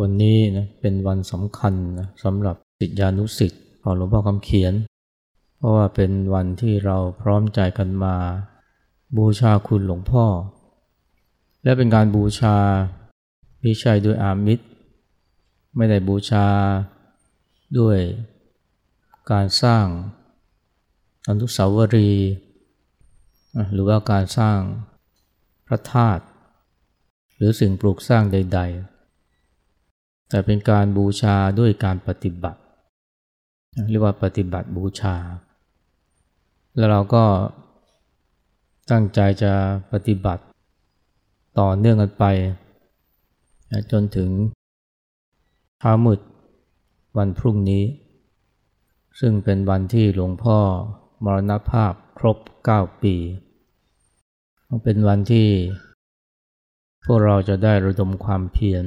วันนี้นะเป็นวันสำคัญนะสำหรับสิทธิานุสิทธิ์ของหลวงพ่อคำเขียน เพราะว่าเป็นวันที่เราพร้อมใจกันมา บูชาคุณหลวงพ่อ และเป็นการบูชาพิชัยด้วยอามิตร ไม่ได้บูชาด้วยการสร้างอนุสาวรีย์หรือว่าการสร้างพระธาตุหรือสิ่งปลูกสร้างใด ๆ แต่เป็นการบูชาด้วยการปฏิบัติ เรียกว่าปฏิบัติบูชา แล้วเราก็ตั้งใจจะปฏิบัติต่อเนื่องกันไป จนถึงเช้ามืดวันพรุ่งนี้ ซึ่งเป็นวันที่หลวงพ่อมรณภาพครบ 9 ปี เป็นวันที่พวกเราจะได้ระดมความเพียร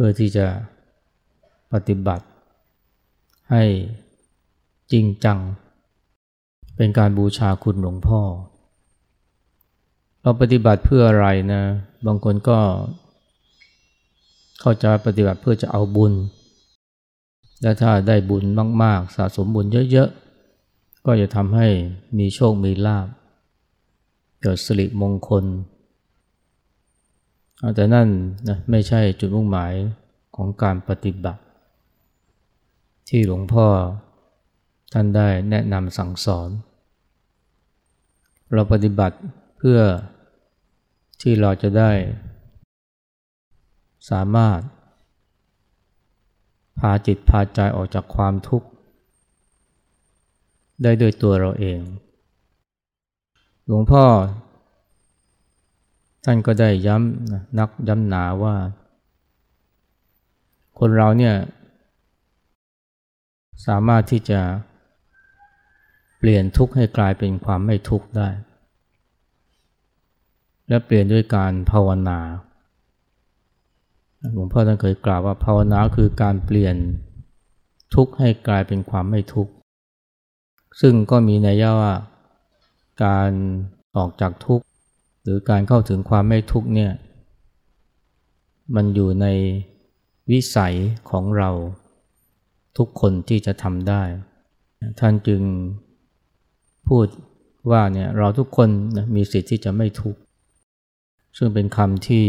พื่อที่จะปฏิบัติ ให้จริงจัง เป็นการบูชาคุณหลวงพ่อ เราปฏิบัติเพื่ออะไรนะ บางคนก็เข้าใจปฏิบัติเพื่อจะเอาบุญ และถ้าได้บุญมาก ๆ สะสมบุญเยอะ ๆ ก็จะทำให้มีโชคมีลาภเกิดสิริมงคล แต่นั่นนะไม่ใช่จุดมุ่งหมายของการปฏิบัติ ที่หลวงพ่อท่านได้แนะนำสั่งสอน เราปฏิบัติเพื่อที่เราจะได้ สามารถ พาจิตพาใจออกจากความทุกข์ ได้ด้วยตัวเราเอง หลวงพ่อ ท่านก็ได้ย้ำนักย้ำหนาว่า คนเราเนี่ยสามารถที่จะเปลี่ยนทุกข์ให้กลายเป็นความไม่ทุกข์ได้ และเปลี่ยนด้วยการภาวนาหลวงพ่อท่านเคยกล่าวว่าภาวนาคือการเปลี่ยนทุกข์ให้กลายเป็นความไม่ทุกข์ซึ่งก็มีนัยยะว่าการออกจากทุกข์ รือการเข้าถึงความไม่ทุกข์เนี่ยมันอยู่ในวิสัยของเราทุกคนที่จะทำได้ ท่านจึงพูดว่าเนี่ยเราทุกคนนะมีสิทธิ์ที่จะไม่ทุกข์ซึ่งเป็นคำที่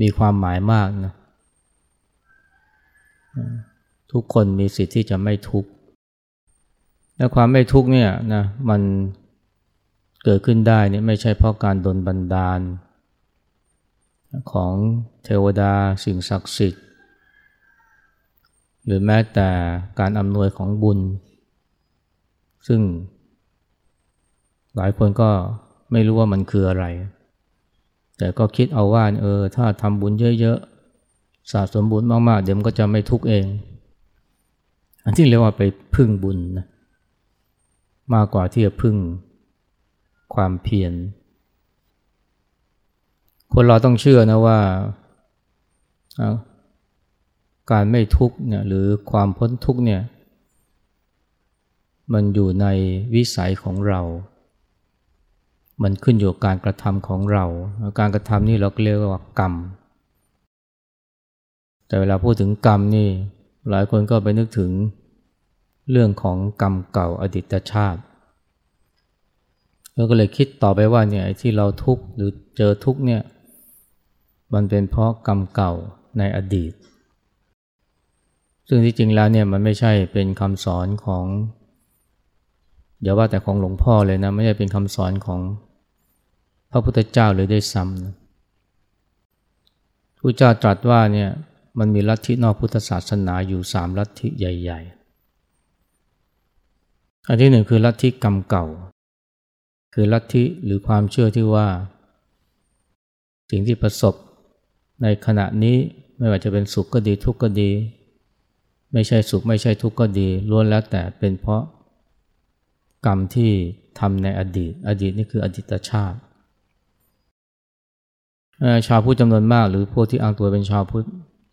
มีความหมายมากนะทุกคนมีสิทธิ์ที่จะไม่ทุกข์และความไม่ทุกข์เนี่ยนะมัน เกิดขึ้นได้เนี่ยไม่ใช่เพราะการดลบันดาล ของเทวดาสิ่งศักดิ์สิทธิ์ หรือแม้แต่การอำนวยของบุญ ซึ่งหลายคนก็ไม่รู้ว่ามันคืออะไร แต่ก็คิดเอาว่าเออถ้าทำบุญเยอะๆสะสมบุญมากๆ เดี๋ยวมันก็จะไม่ทุกข์เอง อันที่เรียกว่าไปพึ่งบุญนะมากกว่าที่จะพึ่ง ความเพียร คนเราต้องเชื่อนะว่า การไม่ทุกข์เนี่ยหรือความพ้นทุกข์เนี่ย มันอยู่ในวิสัยของเรา มันขึ้นอยู่กับการกระทำของเรา การกระทำนี่เราเรียกว่ากรรม แต่เวลาพูดถึงกรรมนี่ หลายคนก็ไปนึกถึงเรื่องของกรรมเก่าอดีตชาติ แล้วก็เลยคิดต่อไปว่าเนี่ยที่เราทุกข์หรือเจอทุกข์เนี่ยมันเป็นเพราะกรรมเก่าในอดีต ซึ่งที่จริงแล้วเนี่ยมันไม่ใช่เป็นคำสอนของอย่าว่าแต่ของหลวงพ่อเลยนะไม่ใช่เป็นคำสอนของพระพุทธเจ้าเลยได้ซ้ำนะพระเจ้าตรัสว่าเนี่ยมันมีลัทธินอกพุทธศาสนาอยู่สามลัทธิใหญ่ ๆ อันที่หนึ่งคือลัทธิกรรมเก่า คือลัทธิหรือความเชื่อที่ว่า สิ่งที่ประสบในขณะนี้ไม่ว่าจะเป็นสุขก็ดีทุกข์ก็ดี ไม่ใช่สุขไม่ใช่ทุกข์ก็ดีล้วนแล้วแต่เป็นเพราะกรรมที่ทำในอดีต อดีตนี่คืออดีตชาติ ชาวพุทธจำนวนมาก หรือพวกที่อ้างตัวเป็นชาวพุทธ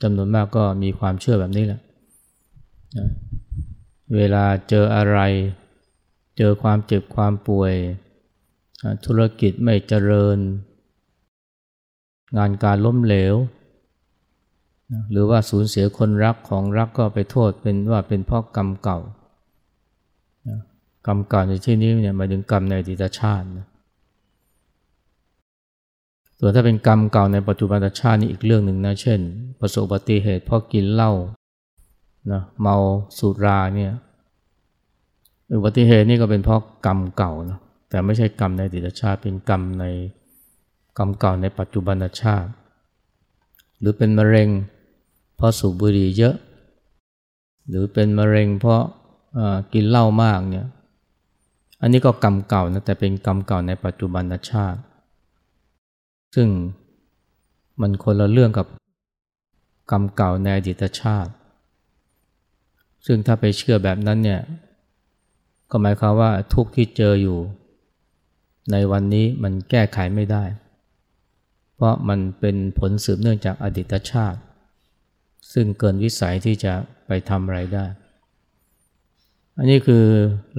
จำนวนมากก็มีความเชื่อแบบนี้แหละเวลาเจออะไร เจอความเจ็บความป่วย ธุรกิจไม่เจริญ งานการล้มเหลว หรือว่าสูญเสียคนรักของรักก็ไปโทษเป็นว่าเป็นเพราะกรรมเก่ากรรมเก่าในที่นี้เนี่ยหมายถึงกรรมในอดีตชาตินะส่วนถ้าเป็นกรรมเก่าในปัจจุบันชาตินี่อีกเรื่องหนึ่งนะเช่น ประสบอุบัติเหตุเพราะกินเหล้านะเมาสุราเนี่ยอุบัติเหตุนี่ก็เป็นเพราะกรรมเก่านะ แต่ไม่ใช่กรรมในอดีตชาติ เป็นกรรมในกรรมเก่าในปัจจุบันชาติ หรือเป็นมะเร็งเพราะสูบบุหรี่เยอะ หรือเป็นมะเร็งเพราะกินเหล้ามากเนี่ย อันนี้ก็กรรมเก่านะแต่เป็นกรรมเก่าในปัจจุบันชาติ ซึ่งมันคนละเรื่องกับกรรมเก่าในอดีตชาติ ซึ่งถ้าไปเชื่อแบบนั้นเนี่ย ก็หมายความว่าทุกข์ที่เจออยู่ ในวันนี้มันแก้ไขไม่ได้ เพราะมันเป็นผลสืบเนื่องจากอดีตชาติ ซึ่งเกินวิสัยที่จะไปทำอะไรได้ อันนี้คือ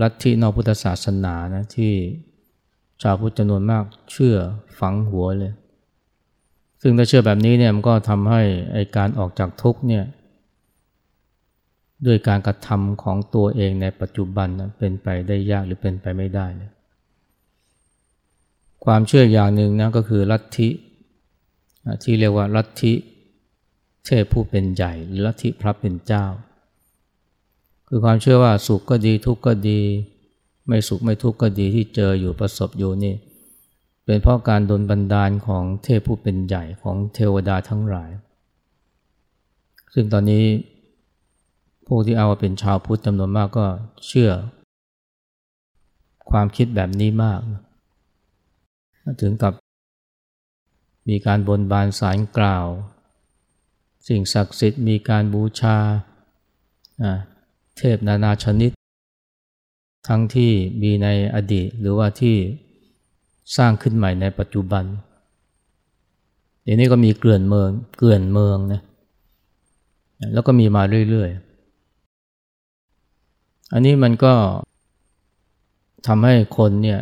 ลัทธินอกพุทธศาสนานะที่ชาวพุทธจำนวนมากเชื่อฝังหัวเลย ซึ่งถ้าเชื่อแบบนี้เนี่ยมันก็ทำให้ไอการออกจากทุกเนี่ยด้วยการกระทำของตัวเองในปัจจุบันนะเป็นไปได้ยากหรือเป็นไปไม่ได้เลย ความเชื่ออย่างหนึ่งนะก็คือลัทธิที่เรียกว่าลัทธิเทพผู้เป็นใหญ่หรือลัทธิพระเป็นเจ้า คือความเชื่อว่าสุขก็ดีทุกข์ก็ดี ไม่สุขไม่ทุกข์ก็ดีที่เจออยู่ประสบอยู่นี่เป็นเพราะการดลบันดาลของเทพผู้เป็นใหญ่ของเทวดาทั้งหลาย ซึ่งตอนนี้ผู้ที่เอาเป็นชาวพุทธจำนวนมากก็เชื่อ ความคิดแบบนี้มาก ถึงกับมีการบนบานสารกล่าว สิ่งศักดิ์สิทธิ์มีการบูชาเทพนานาชนิด ทั้งที่มีในอดีตหรือว่าที่สร้างขึ้นใหม่ในปัจจุบัน เดี๋ยวนี้ก็มีเกลื่อนเมืองเกลื่อนเมืองนะแล้วก็มีมาเรื่อยๆ อันนี้มันก็ทำให้คนเนี่ย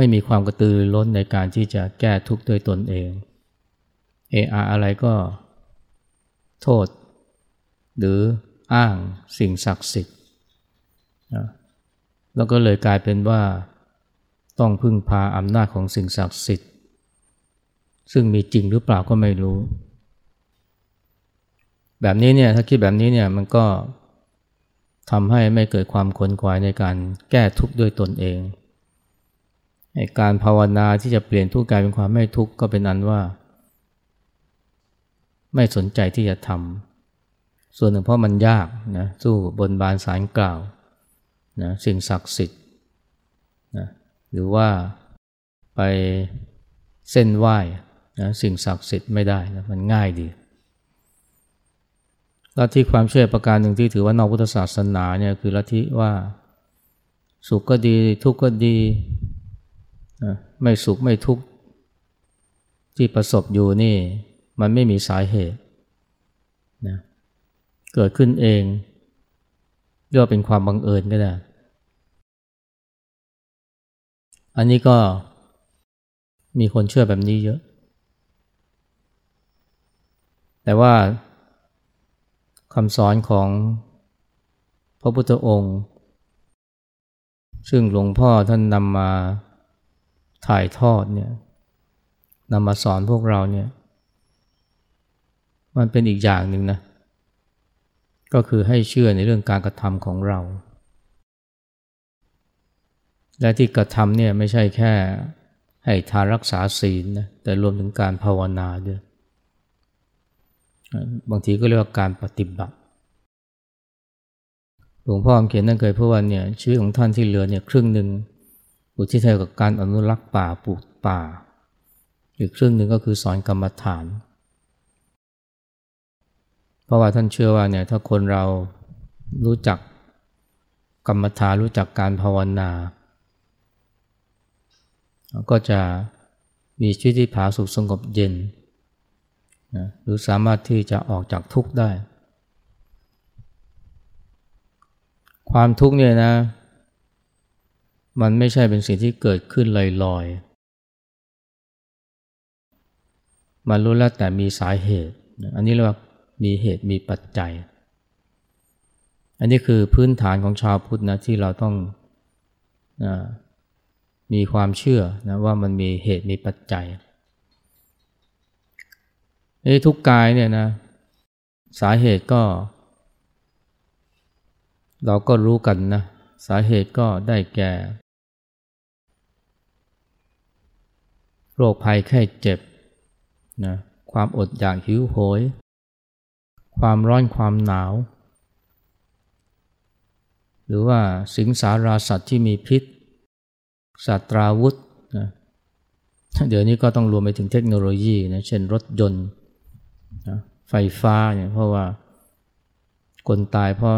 ไม่มีความกระตือร้นในการที่จะแก้ทุกข์ด้วยตนเอง เออาอะไรก็โทษ หรืออ้างสิ่งศักดิ์สิทธิ์นะแล้วก็เลยกลายเป็นว่าต้องพึ่งพาอำนาจของสิ่งศักดิ์สิทธิ์ ซึ่งมีจริงหรือเปล่าก็ไม่รู้ แบบนี้เนี่ยถ้าคิดแบบนี้เนี่ยมันก็ทำให้ไม่เกิดความขนขวายในการแก้ทุกข์ด้วยตนเอง การภาวนาที่จะเปลี่ยนทุกข์กลายเป็นความไม่ทุกข์ก็เป็นอันว่า ไม่สนใจที่จะทำส่วนหนึ่งเพราะมันยากนะสู้บนบานสารกล่าวนะสิ่งศักดิ์สิทธิ์นะหรือว่าไปเส้นไหว้นะสิ่งศักดิ์สิทธิ์ไม่ได้นะมันง่ายดีลัทธิความเชื่อประการหนึ่งที่ถือว่านอกพุทธศาสนาเนี่ยคือลัทธิว่าสุขก็ดีทุกข์ก็ดี นะไม่สุขไม่ทุกข์ที่ประสบอยู่นี่ มันไม่มีสาเหตุนะเกิดขึ้นเองเรียกว่าเป็นความบังเอิญก็ได้ อันนี้ก็มีคนเชื่อแบบนี้เยอะ แต่ว่าคำสอนของพระพุทธองค์ ซึ่งหลวงพ่อท่านนำมา ถ่ายทอดเนี่ยนำมาสอนพวกเราเนี่ย มันเป็นอีกอย่างหนึ่งนะ ก็คือให้เชื่อในเรื่องการกระทำของเรา และที่กระทำเนี่ยไม่ใช่แค่ให้ทานรักษาศีลนะแต่รวมถึงการภาวนาด้วยบางทีก็เรียกว่าการปฏิบัติ หลวงพ่อเขียนนั่นเคยพูดว่าเนี่ยชีวิตของท่านที่เหลือเนี่ยครึ่งหนึ่ง อุทิศให้กับการอนุรักษ์ป่าปลูกป่า อีกครึ่งหนึ่งก็คือสอนกรรมฐาน เพราะว่าท่านเชื่อว่าเนี่ยถ้าคนเรารู้จักกรรมฐานรู้จักการภาวนา ก็จะมีชีวิตที่ผาสุขสงบเย็นนะหรือสามารถที่จะออกจากทุกข์ได้ ความทุกข์เนี่ยนะ มันไม่ใช่เป็นสิ่งที่เกิดขึ้นลอยๆ มันรู้แล้วแต่มีสาเหตุ อันนี้เรียกว่ามีเหตุมีปัจจัย อันนี้คือพื้นฐานของชาวพุทธนะที่เราต้องนะมีความเชื่อนะว่ามันมีเหตุมีปัจจัยไอ้ทุกกายเนี่ยนะสาเหตุก็ เราก็รู้กันนะสาเหตุก็ได้แก่ โรคภัยแค่เจ็บนะความอดอยากหิวโหย ความร้อนความหนาว หรือว่าสิงสาราสัตว์ที่มีพิษสัตราวุธนะเดี๋ยวนี้ก็ต้องรวมไปถึงเทคโนโลยีนะเช่นรถยนต์นะไฟฟ้าเนี่ยเพราะว่าคนตายเพราะ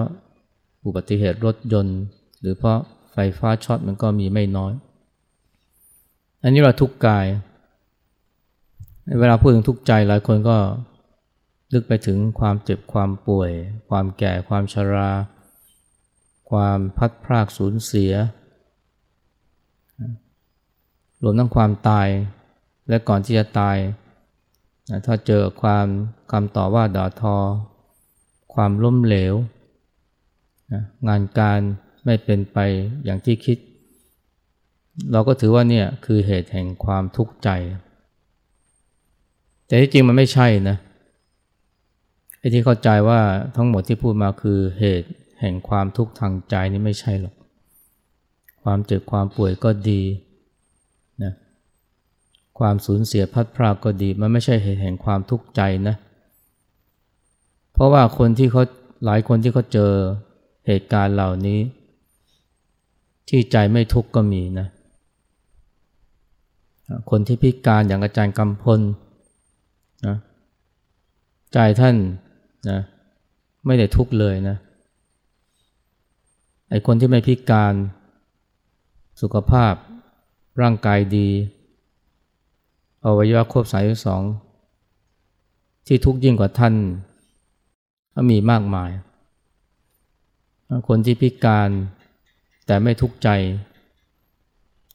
อุบัติเหตุรถยนต์ หรือเพราะไฟฟ้าช็อตมันก็มีไม่น้อย อันนี้เราทุกกาย เวลาพูดถึงทุกข์ใจหลายคนก็ลึกไปถึงความเจ็บความป่วย ความแก่ความชรา ความพัดพรากสูญเสีย รวมทั้งความตายและก่อนที่จะตาย ถ้าเจอความคำต่อว่าด่าทอ ความล้มเหลว งานการไม่เป็นไปอย่างที่คิด เราก็ถือว่าเนี่ยคือเหตุแห่งความทุกข์ใจ แต่ที่จริงมันไม่ใช่นะไอ้ที่เข้าใจว่าทั้งหมดที่พูดมาคือเหตุแห่งความทุกข์ทางใจนี่ไม่ใช่หรอก ความเจ็บความป่วยก็ดีนะความสูญเสียพัดพรากก็ดี มันไม่ใช่เหตุแห่งความทุกข์ใจนะ เพราะว่าคนที่เขาหลายคนที่เขาเจอเหตุการณ์เหล่านี้ ที่ใจไม่ทุกข์ก็มีนะ คนที่พิการอย่างอาจารย์กำพล นะใจท่านนะไม่ได้ทุกข์เลยนะไอ้คนที่ไม่พิการสุขภาพร่างกายดีอวัยวะครบสายสองที่ทุกข์ยิ่งกว่าท่านก็มีมากมาย คนที่พิการแต่ไม่ทุกข์ใจ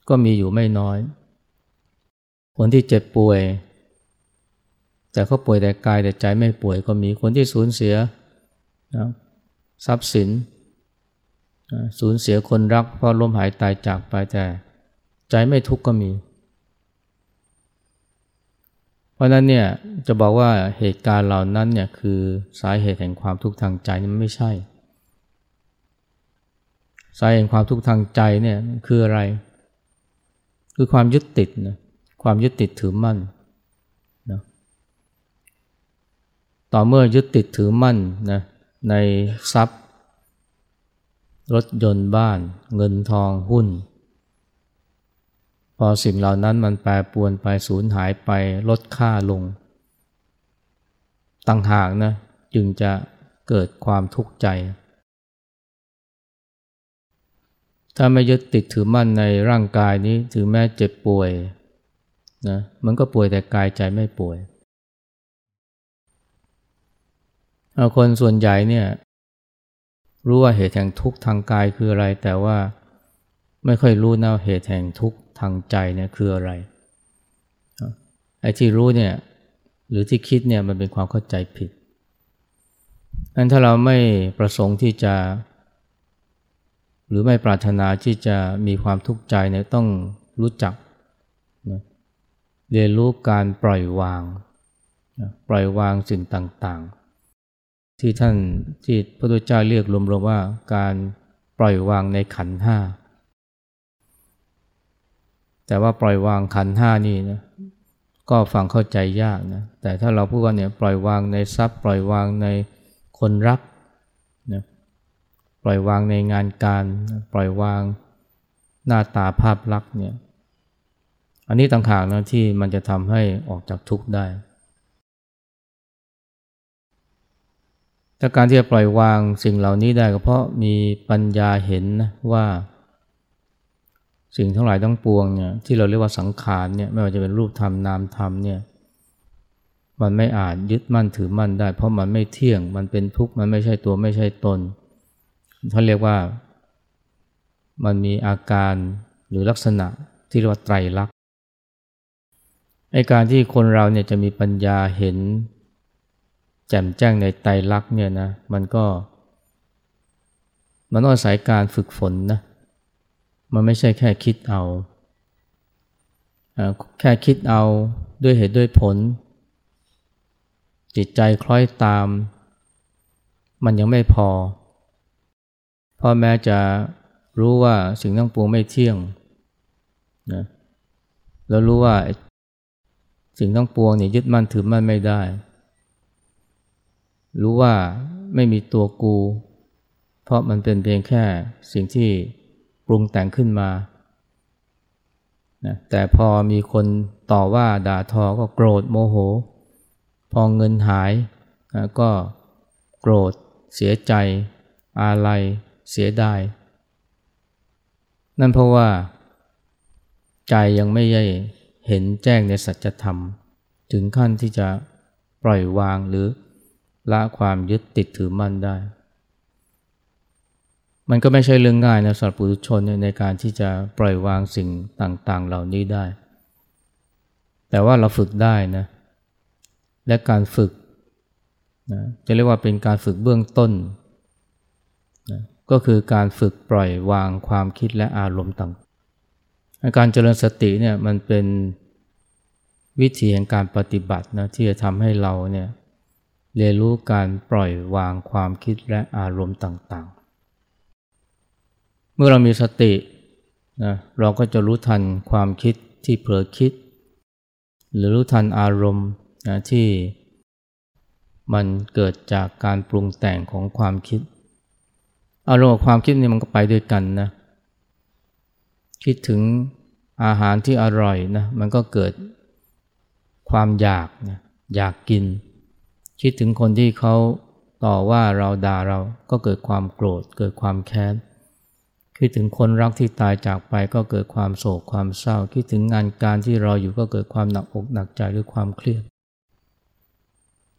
ก็มีอยู่ไม่น้อย คนที่เจ็บป่วย แต่เขาป่วยแต่กายแต่ใจไม่ป่วยก็มีคนที่สูญเสียนะทรัพย์สินสูญเสียคนรักเพราะลมหายตายจากไปแต่ใจไม่ทุกข์ก็มี เพราะนั้นเนี่ยจะบอกว่าเหตุการณ์เหล่านั้นเนี่ยคือสาเหตุแห่งความทุกข์ทางใจนี่มันไม่ใช่ สาเหตุแห่งความทุกข์ทางใจเนี่ยคืออะไร คือความยึดติดนะความยึดติดถือมั่นนะ ต่อเมื่อยึดติดถือมั่นนะในทรัพย์ รถยนต์บ้าน เงินทองหุ้น พอสิ่งเหล่านั้นมันแปรปวนไปสูญหายไปลดค่าลงตั้งหากนะจึงจะเกิดความทุกข์ใจ ถ้าไม่ยึดติดถือมั่นในร่างกายนี้ถึงแม้เจ็บป่วยนะมันก็ป่วยแต่กายใจไม่ป่วย คนส่วนใหญ่เนี่ยรู้ว่าเหตุแห่งทุกข์ทางกายคืออะไร แต่ว่าไม่ค่อยรู้นะเหตุแห่งทุกข์ทางใจเนี่ยคืออะไรไอ้ที่รู้เนี่ยหรือที่คิดเนี่ยมันเป็นความเข้าใจผิดนั้นถ้าเราไม่ประสงค์ที่จะ หรือไม่ปรารถนาที่จะมีความทุกข์ใจเนี่ยต้องรู้จักนะเรียนรู้การปล่อยวางนะปล่อยวางสิ่งต่างๆ ที่ท่านที่พระพุทธเจ้าเรียกรวมๆว่าการปล่อยวางในขันห้าแต่ว่าปล่อยวางขันห้านี่นะก็ฟังเข้าใจยากนะแต่ถ้าเราพูดว่าเนี่ยปล่อยวางในทรัพย์ปล่อยวางในคนรักนะปล่อยวางในงานการปล่อยวางหน้าตาภาพลักษณ์เนี่ยอันนี้ต่างหากนะที่มันจะทำให้ออกจากทุกข์ได้ แต่การที่จะปล่อยวางสิ่งเหล่านี้ได้ก็เพราะมีปัญญาเห็นนะว่าสิ่งทั้งหลายทั้งปวงเนี่ยที่เราเรียกว่าสังขารเนี่ยไม่ว่าจะเป็นรูปธรรมนามธรรมเนี่ยมันไม่อาจยึดมั่นถือมั่นได้ เพราะมันไม่เที่ยงมันเป็นทุกข์มันไม่ใช่ตัวไม่ใช่ตนเขาเรียกว่ามันมีอาการหรือลักษณะที่เรียกว่าไตรลักษณ์ไไอการที่คนเราเนี่ยจะมีปัญญาเห็น แจ่มแจ้งในไตรลักษณ์เนี่ยนะมันก็ มันต้องอาศัยการฝึกฝนนะมันไม่ใช่แค่คิดเอา แค่คิดเอาด้วยเหตุด้วยผล จิตใจคล้อยตาม มันยังไม่พอพ่อแม้จะรู้ว่าสิ่งทั้งปวงไม่เที่ยงนะแล้วรู้ว่าสิ่งทั้งปวงเนี่ยยึดมั่นถือมั่นไม่ได้ รู้ว่าไม่มีตัวกู เพราะมันเป็นเพียงแค่สิ่งที่ปรุงแต่งขึ้นมานะแต่พอมีคนต่อว่าด่าทอก็โกรธโมโห พอเงินหายนะก็โกรธ เสียใจ อาลัย เสียดาย นั่นเพราะว่า ใจยังไม่ได้เห็นแจ้งในสัจธรรม ถึงขั้นที่จะปล่อยวางหรือ ละความยึดติดถือมั่นได้ มันก็ไม่ใช่เรื่องง่ายนะสำหรับปุถุชนในการที่จะปล่อยวางสิ่งต่างๆ เหล่านี้ได้ แต่ว่าเราฝึกได้นะ และการฝึกนะจะเรียกว่าเป็นการฝึกเบื้องต้นนะก็คือการฝึกปล่อยวางความคิดและอารมณ์ต่างการเจริญสติเนี่ยมันเป็นวิธีแห่งการปฏิบัตินะที่จะทำให้เราเนี่ย เรียนรู้การปล่อยวางความคิดและอารมณ์ต่างๆ เมื่อเรามีสตินะเราก็จะรู้ทันความคิดที่เผลอคิด หรือรู้ทันอารมณ์นะที่มันเกิดจากการปรุงแต่งของความคิด อารมณ์กับความคิดนี่มันก็ไปด้วยกันนะคิดถึงอาหารที่อร่อยนะมันก็เกิดความอยากนะอยากกิน คิดถึงคนที่เขาต่อว่าเราด่าเราก็เกิดความโกรธ เกิดความแค้นคิดถึงคนรักที่ตายจากไปก็เกิดความโศกความเศร้า คิดถึงงานการที่รออยู่ก็เกิดความหนักอกหนักใจหรือความเครียด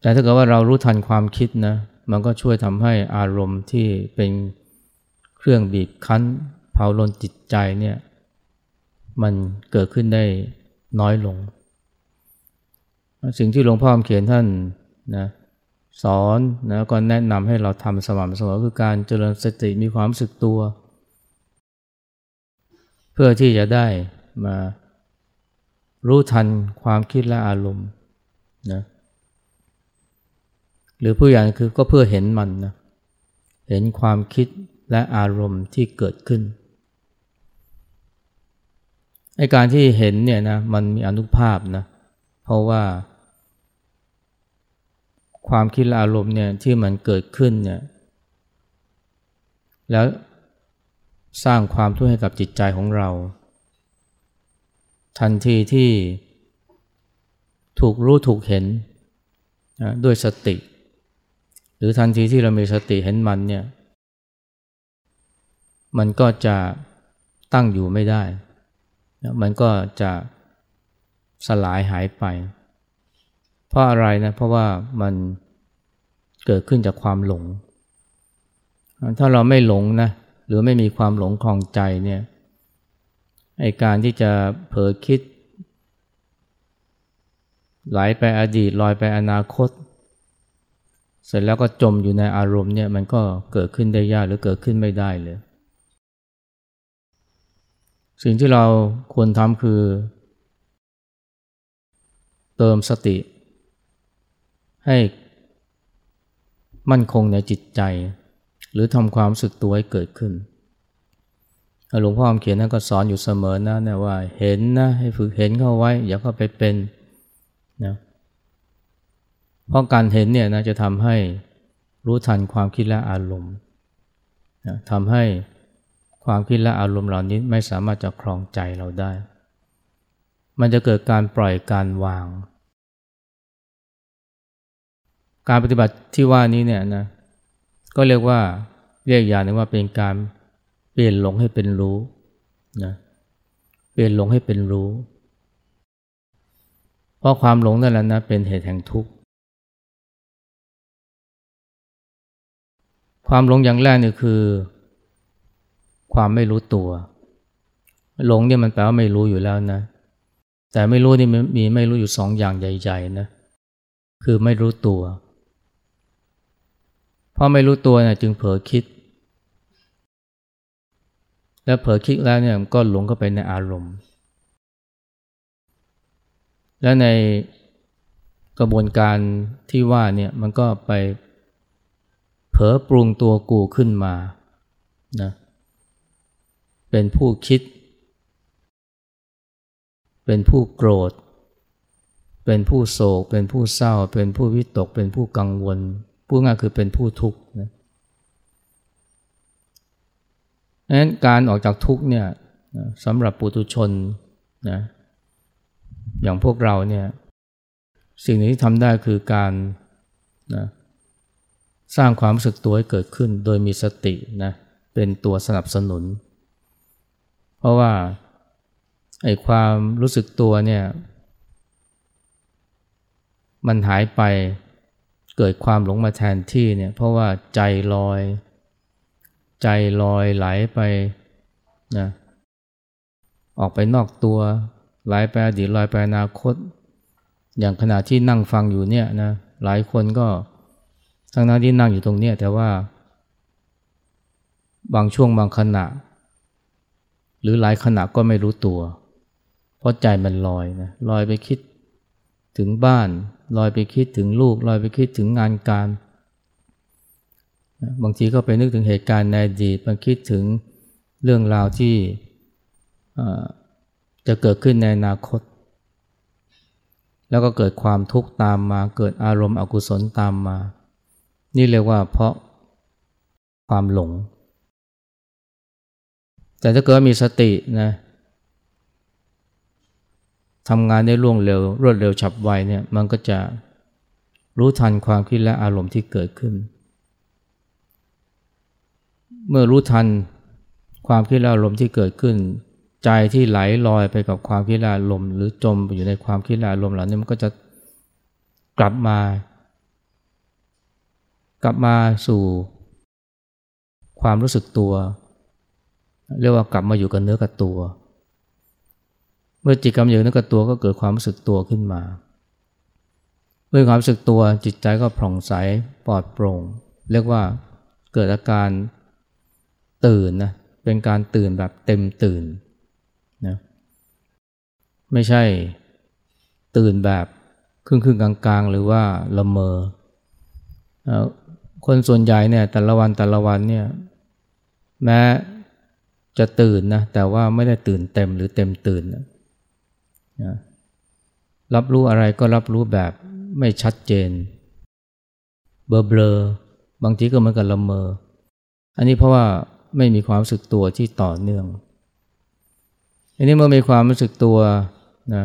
แต่ถ้าเกิดว่าเรารู้ทันความคิดนะมันก็ช่วยทำให้อารมณ์ที่เป็นเครื่องบีบคั้นเผาลนจิตใจเนี่ยมันเกิดขึ้นได้น้อยลง สิ่งที่หลวงพ่อเขียนท่าน นะสอนนะก็แนะนำให้เราทำสม่ำเสมอคือการเจริญสติมีความสึกตัว เพื่อที่จะได้มารู้ทันความคิดและอารมณ์นะหรือผู้อย่างคือก็เพื่อเห็นมันนะเห็นความคิดและอารมณ์ที่เกิดขึ้นไอการที่เห็นเนี่ยนะมันมีอนุภาพนะเพราะว่า ความคิดและอารมณ์เนี่ยที่มันเกิดขึ้นเนี่ยแล้วสร้างความทุกข์ให้กับจิตใจของเรา ทันทีที่ถูกรู้ถูกเห็นนะด้วยสติ หรือทันทีที่เรามีสติเห็นมันเนี่ยมันก็จะตั้งอยู่ไม่ได้ มันก็จะสลายหายไป เพราะอะไรนะ เพราะว่ามันเกิดขึ้นจากความหลง ถ้าเราไม่หลงนะหรือไม่มีความหลงคลองใจเนี่ยไอการที่จะเผลอคิด ไหลไปอดีตลอยไปอนาคต เสร็จแล้วก็จมอยู่ในอารมณ์เนี่ยมันก็เกิดขึ้นได้ยากหรือเกิดขึ้นไม่ได้เลย สิ่งที่เราควรทำคือ เติมสติ ให้มั่นคงในจิตใจ หรือทำความสึกตัวให้เกิดขึ้นหลวงพ่อเขียนนั่นก็สอนอยู่เสมอนะนะว่าเห็นนะให้ฝึกเห็นเข้าไว้ อย่าเข้าไปเป็นนะเพราะการเห็นเนี่ยนะจะทำให้รู้ทันความคิดและอารมณ์นะทำให้ความคิดและอารมณ์เหล่านี้ไม่สามารถจะครองใจเราได้ มันจะเกิดการปล่อยการวาง การปฏิบัติที่ว่านี้เนี่ยนะก็เรียกว่าเรียกอย่างนึงว่าเป็นการเปลี่ยนหลงให้เป็นรู้นะเปลี่ยนหลงให้เป็นรู้ เพราะความหลงนั่นแหละนะเป็นเหตุแห่งทุกข์ความหลงอย่างแรกนี่คือ ความไม่รู้ตัว หลงเนี่ยมันแปลว่าไม่รู้อยู่แล้วนะ แต่ไม่รู้นี่มีไม่รู้อยู่สองอย่างใหญ่ ๆนะคือไม่รู้ตัว เพราะไม่รู้ตัวเนี่ยจึงเผลอคิด แล้วเผลอคิดแล้วเนี่ยก็หลงเข้าไปในอารมณ์ และในกระบวนการที่ว่าเนี่ยมันก็ไปเผลอปรุงตัวกูขึ้นมานะเป็นผู้คิด เป็นผู้โกรธ เป็นผู้โศก เป็นผู้เศร้า เป็นผู้วิตก เป็นผู้กังวล พูดง่ายคือเป็นผู้ทุกข์นะดังนั้นการออกจากทุกข์เนี่ยสำหรับปุถุชนนะอย่างพวกเราเนี่ยสิ่งที่ทำได้คือการนะสร้างความรู้สึกตัวให้เกิดขึ้น โดยมีสตินะเป็นตัวสนับสนุน เพราะว่าไอ้ความรู้สึกตัวเนี่ยมันหายไป เกิดความหลงมาแทนที่เนี่ยเพราะว่าใจลอย ใจลอยไหลไปนะออกไปนอกตัวไหลไปอดีตลอยไปอนาคต อย่างขณะที่นั่งฟังอยู่เนี่ยนะหลายคนก็ทั้งนั้นที่นั่งอยู่ตรงเนี้ยแต่ว่า บางช่วงบางขณะ หรือหลายขณะก็ไม่รู้ตัว เพราะใจมันลอยนะลอยไปคิดถึงบ้าน ลอยไปคิดถึงลูกลอยไปคิดถึงงานการ บางทีก็ไปนึกถึงเหตุการณ์ในอดีตมาคิดถึงเรื่องราวที่จะเกิดขึ้นในอนาคต แล้วก็เกิดความทุกข์ตามมา เกิดอารมณ์อกุศลตามมา นี่เรียกว่าเพราะความหลง แต่ถ้าเกิดมีสตินะ ทำงานได้ร่วงเร็ว รวดเร็วฉับไวเนี่ยมันก็จะรู้ทันความคิดและอารมณ์ที่เกิดขึ้น เมื่อรู้ทันความคิดและอารมณ์ที่เกิดขึ้น ใจที่ไหลลอยไปกับความคิดและอารมณ์ หรือจมอยู่ในความคิดและอารมณ์เหล่านี้มันก็จะกลับมา กลับมาสู่ ความรู้สึกตัว เรียกว่ากลับมาอยู่กับเนื้อกับตัว มื่อจิตกำเริบนึกกับตัวก็เกิดความรู้สึกตัวขึ้นมาเมื่อความรู้สึกตัวจิตใจก็ผ่องใสปลอดโปร่ง เรียกว่าเกิดอาการตื่นนะเป็นการตื่นแบบเต็มตื่นนะไม่ใช่ตื่นแบบครึ่งครึ่งกลางๆ หรือว่าละเมอคนส่วนใหญ่เนี่ยแต่ละวันแต่ละวันเนี่ยแม้จะตื่นนะแต่ว่าไม่ได้ตื่นเต็มหรือเต็มตื่นนะ นะรับรู้อะไรก็รับรู้แบบไม่ชัดเจน เบลอเบลอบางทีก็เหมือนกับละเมอ อันนี้เพราะว่าไม่มีความรู้สึกตัวที่ต่อเนื่อง อันนี้เมื่อมีความรู้สึกตัวนะ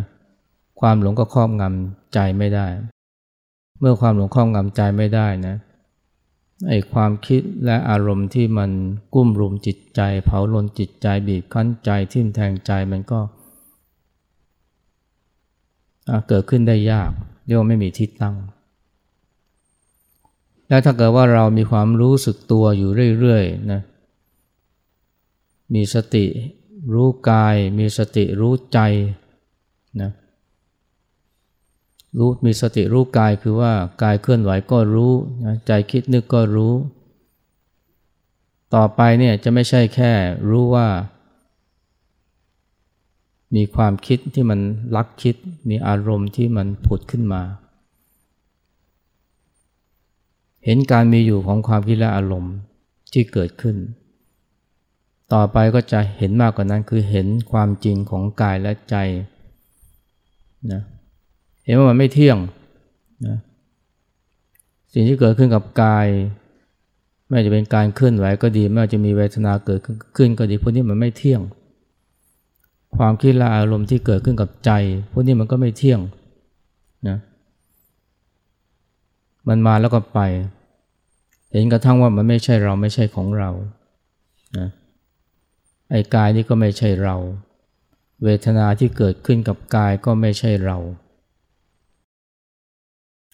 ความหลงก็ครอบงำใจไม่ได้ เมื่อความหลงครอบงำใจไม่ได้นะไอ้ความคิดและอารมณ์ที่มันกุ้มรุมจิตใจ เผาลนจิตใจบีบคั้นใจทิ่มแทงใจมันก็เเกิดขึ้นได้ยาก เรียกว่าไม่มีที่ตั้ง แล้วถ้าเกิดว่าเรามีความรู้สึกตัวอยู่เรื่อยๆนะมีสติรู้กาย มีสติรู้ใจนะรู้มีสติรู้กายคือว่ากายเคลื่อนไหวก็รู้นะใจคิดนึกก็รู้ ต่อไปเนี่ยจะไม่ใช่แค่รู้ว่า มีความคิดที่มันลักคิด มีอารมณ์ที่มันผุดขึ้นมา เห็นการมีอยู่ของความคิดและอารมณ์ที่เกิดขึ้น ต่อไปก็จะเห็นมากกว่านั้นคือเห็นความจริงของกายและใจนะเห็นว่ามันไม่เที่ยงนะสิ่งที่เกิดขึ้นกับกาย ไม่จะเป็นการเคลื่อนไหวก็ดี ไม่ว่าจะมีเวทนาเกิดขึ้นก็ดีพวกนี้มันไม่เที่ยง ความคิดและอารมณ์ที่เกิดขึ้นกับใจ พวกนี้มันก็ไม่เที่ยงนะมันมาแล้วก็ไป เห็นกระทั่งว่ามันไม่ใช่เราไม่ใช่ของเรานะไอ้กายนี่ก็ไม่ใช่เรา เวทนาที่เกิดขึ้นกับกายก็ไม่ใช่เรา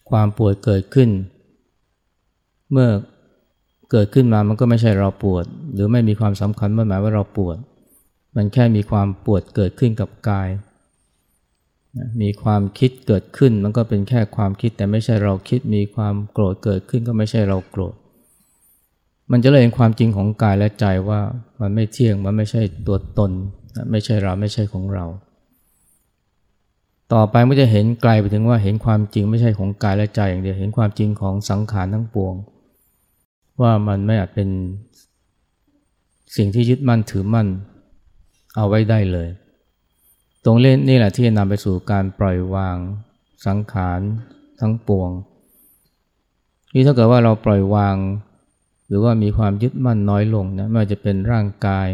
ความปวดเกิดขึ้น เมื่อเกิดขึ้นมามันก็ไม่ใช่เราปวด หรือไม่มีความสำคัญเมื่อหมายว่าเราปวด มันแค่มีความปวดเกิดขึ้นกับกาย มีความคิดเกิดขึ้นมันก็เป็นแค่ความคิดแต่ไม่ใช่เราคิด มีความโกรธเกิดขึ้นก็ไม่ใช่เราโกรธ มันจะเลยเห็นความจริงของกายและใจว่ามันไม่เที่ยง มันไม่ใช่ตัวตน ไม่ใช่เราไม่ใช่ของเรา ต่อไปมันจะเห็นไกลไปถึงว่าเห็นความจริงไม่ใช่ของกายและใจอย่างเดียว เห็นความจริงของสังขารทั้งปวง ว่ามันไม่อาจเป็นสิ่งที่ยึดมั่นถือมั่น เอาไว้ได้เลย ตรงเล่นนี่แหละที่จะนำไปสู่การปล่อยวางสังขารทั้งปวง นี่ถ้าเกิดว่าเราปล่อยวาง หรือว่ามีความยึดมั่นน้อยลงนะไม่ว่าจะเป็นร่างกาย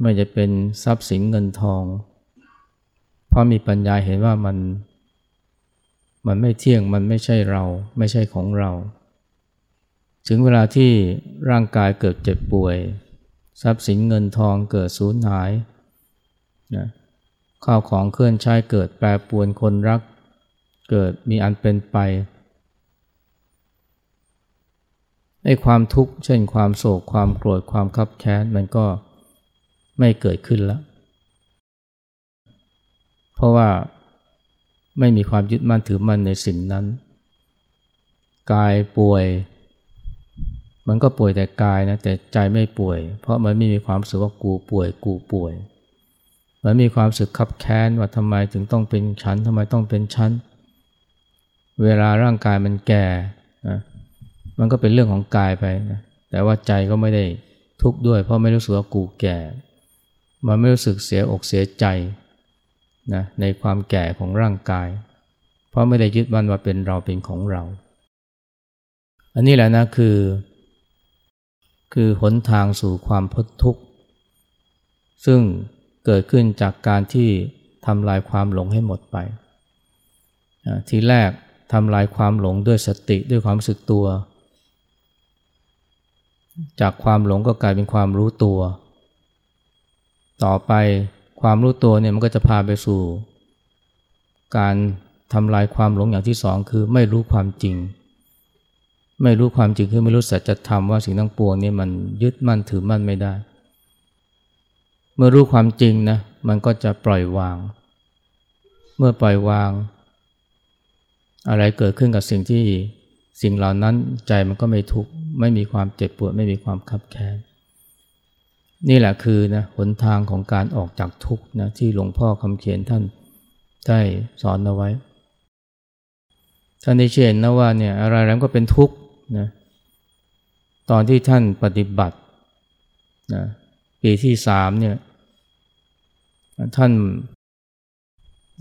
ไม่ว่าจะเป็นทรัพย์สินเงินทอง เพราะมีปัญญาเห็นว่ามันมันไม่เที่ยงมันไม่ใช่เราไม่ใช่ของเรา ถึงเวลาที่ร่างกายเกิดเจ็บป่วย ทรัพย์สินเงินทองเกิดสูญหายนะข้าวของเคลื่อนใช้เกิดแปรปวนคนรัก เกิดมีอันเป็นไปไอ้ความทุกข์เช่นความโศกความโกรธความคับแค้นมันก็ไม่เกิดขึ้นแล้ว เพราะว่าไม่มีความยึดมั่นถือมั่นในสิ่งนั้น กายป่วย มันก็ป่วยแต่กายนะแต่ใจไม่ป่วย เพราะมันไม่มีความรู้สึกว่ากูป่วยกูป่วย มันมีความสึกขับแค้นว่าทำไมถึงต้องเป็นชั้นทำไมต้องเป็นชั้น เวลาร่างกายมันแก่นะมันก็เป็นเรื่องของกายไปนะแต่ว่าใจก็ไม่ได้ทุกข์ด้วย เพราะไม่รู้สึกว่ากูแก่ มันไม่รู้สึกเสียอกเสียใจนะในความแก่ของร่างกาย เพราะไม่ได้ยึดมั่นว่าเป็นเราเป็นของเรา อันนี้แหละนะคือ คือหนทางสู่ความพ้นทุกข์ ซึ่งเกิดขึ้นจากการที่ทำลายความหลงให้หมดไป ทีแรกทำลายความหลงด้วยสติด้วยความรู้สึกตัว จากความหลงก็กลายเป็นความรู้ตัว ต่อไปความรู้ตัวเนี่ยมันก็จะพาไปสู่ การทำลายความหลงอย่างที่สองคือไม่รู้ความจริง ไม่รู้ความจริงคือไม่รู้สัจธรรมว่าสิ่งทั้งปวงนี้มันยึดมั่นถือมั่นไม่ได้ เมื่อรู้ความจริงนะมันก็จะปล่อยวาง เมื่อปล่อยวาง อะไรเกิดขึ้นกับสิ่งที่สิ่งเหล่านั้นใจมันก็ไม่ทุกข์ไม่มีความเจ็บปวดไม่มีความคับแค้นนี่แหละคือนะหนทางของการออกจากทุกข์นะที่หลวงพ่อคำเขียนท่านได้สอนเอาไว้ท่านได้เชื่อนะว่าเนี่ยอะไรแล้วก็เป็นทุกข์ นะตอนที่ท่านปฏิบัตินะปีที่สามเนี่ยท่าน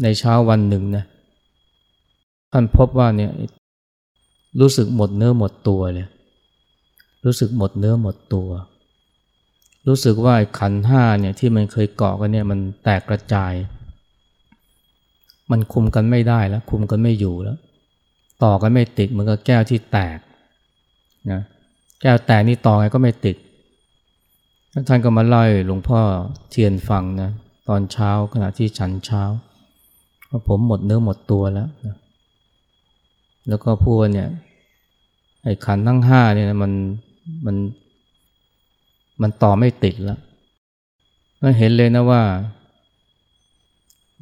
ในเช้าวันหนึ่งนะท่านพบว่าเนี่ยรู้สึกหมดเนื้อหมดตัวเลยรู้สึกหมดเนื้อหมดตัว รู้สึกว่าขันห้าเนี่ยที่มันเคยเกาะกันเนี่ยมันแตกกระจาย มันคุมกันไม่ได้แล้ว คุมกันไม่อยู่แล้ว ต่อกันไม่ติดเหมือนกับแก้วที่แตก นะแก้วแตกนี่ต่อไงก็ไม่ติดท่านก็มาเล่าหลวงพ่อเทียนฟังนะตอนเช้าขณะที่ฉันเช้าว่าผมหมดเนื้อหมดตัวแล้วนะแล้วก็พูดเนี่ยไอ้ขันทั้งห้าเนี่ยมันมันมันต่อไม่ติดแล้วก็เห็นเลยนะว่า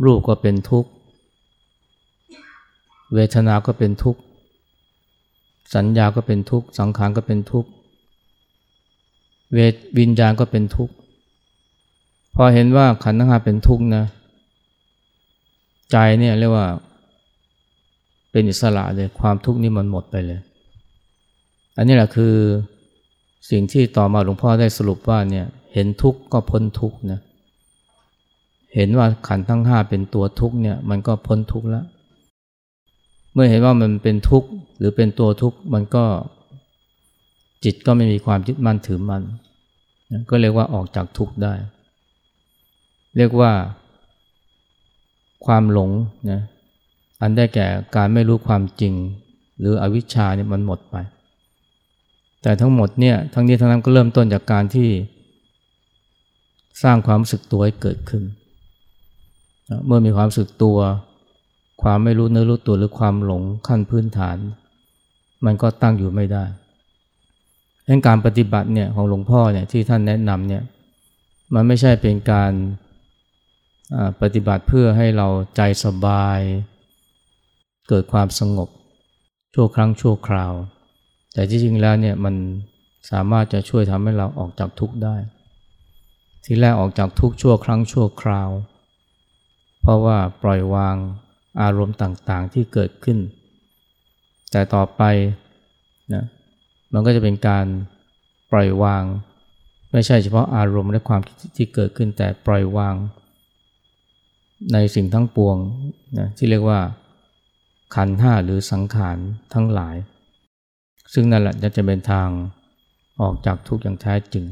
รูปก็เป็นทุกข์ เวทนาก็เป็นทุกข์ สัญญาก็เป็นทุกข์ สังขารก็เป็นทุกข์ เวทวิญญาณก็เป็นทุกข์ พอเห็นว่าขันธ์ทั้งห้าเป็นทุกข์นะ ใจเนี่ยเรียกว่า เป็นอิสระเลย ความทุกข์นี่มันหมดไปเลย อันนี้แหละคือสิ่งที่ต่อมาหลวงพ่อได้สรุปว่าเนี่ยเห็นทุกข์ก็พ้นทุกข์นะ เห็นว่าขันธ์ทั้งห้าเป็นตัวทุกข์เนี่ย มันก็พ้นทุกข์แล้ว เมื่อเห็นว่ามันเป็นทุกข์หรือเป็นตัวทุกข์มันก็จิตก็ไม่มีความยึดมั่นถือมันก็เรียกว่าออกจากทุกข์ได้ เรียกว่า ความหลงนะอันได้แก่การไม่รู้ความจริง หรืออวิชชาเนี่ยมันหมดไป แต่ทั้งหมดเนี่ยทั้งนี้ทั้งนั้นก็เริ่มต้นจากการที่ สร้างความรู้สึกตัวให้เกิดขึ้น เมื่อมีความรู้สึกตัว ความไม่รู้เนื้อรู้ตัวหรือความหลงขั้นพื้นฐาน มันก็ตั้งอยู่ไม่ได้ดังการปฏิบัติเนี่ยของหลวงพ่อเนี่ยที่ท่านแนะนำเนี่ยมันไม่ใช่เป็นการปฏิบัติเพื่อให้เราใจสบาย เกิดความสงบ ชั่วครั้งชั่วคราว แต่ที่จริงแล้วเนี่ยมันสามารถจะช่วยทำให้เราออกจากทุกข์ได้ ทีแรกออกจากทุกข์ชั่วครั้งชั่วคราว เพราะว่าปล่อยวาง อารมณ์ต่างๆที่เกิดขึ้น แต่ต่อไปนะมันก็จะเป็นการปล่อยวาง ไม่ใช่เฉพาะอารมณ์และความคิดที่เกิดขึ้นแต่ปล่อยวาง ในสิ่งทั้งปวงนะที่เรียกว่าขันห้าหรือสังขารทั้งหลาย ซึ่งนั่นแหละจะเป็นทางออกจากทุกข์อย่างแท้จริง